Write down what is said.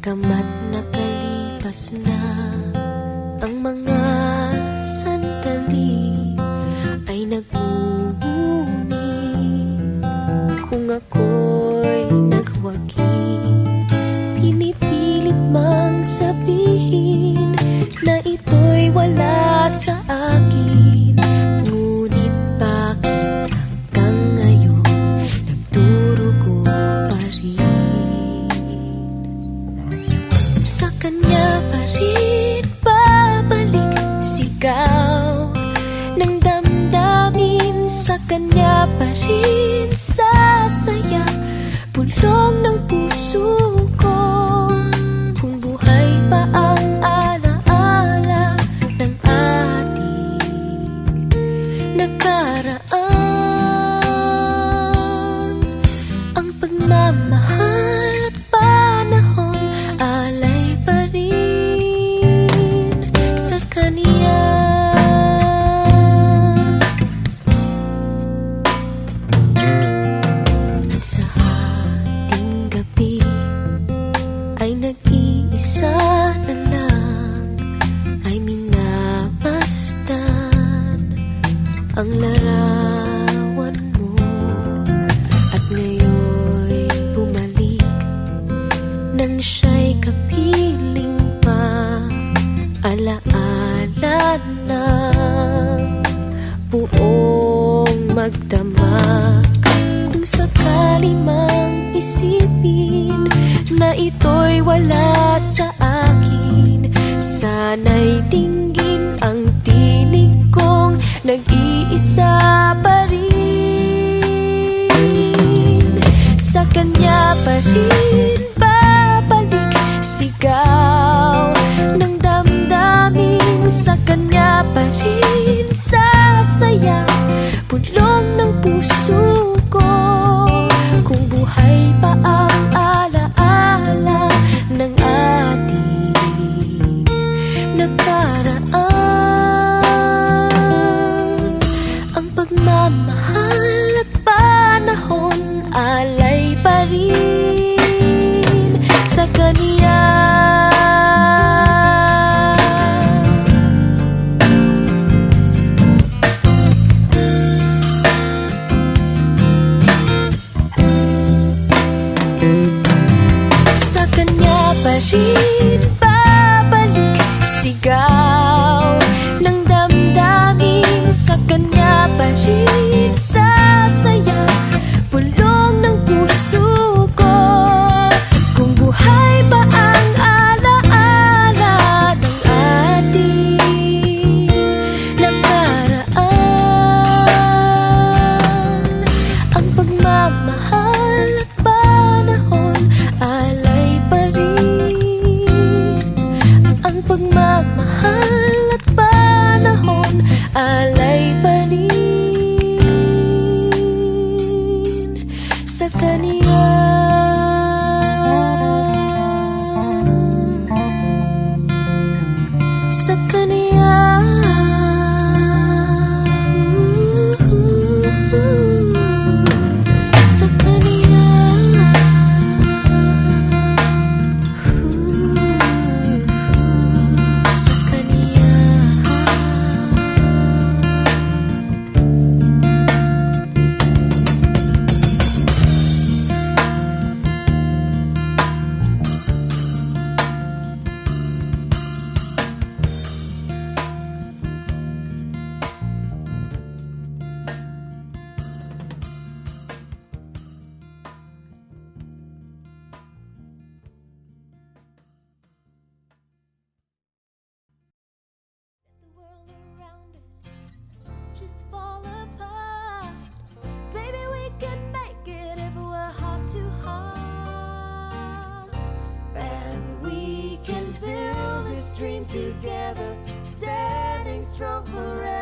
Pagkamat nakalipas na ang mga sandali ay nagmumuni kung ako'y nagwagi pinipilit mang sabihin na ito'y wala sa akin ang larawan mo. At ngayon'y bumalik. Nang siya'y kapiling pa. Alaala ng buong magdamag kung sakali mang isipin na ito'y wala sa akin sana'y dinggin ang tinig kong nag-iisa pa rin sa kanya pa rin babalik sigaw ng damdamin. Sa kanya pa rin sasaya bulong ng puso ko. Kung buhay pa ang alaala ng ating nakaraan I love together, standing strong forever.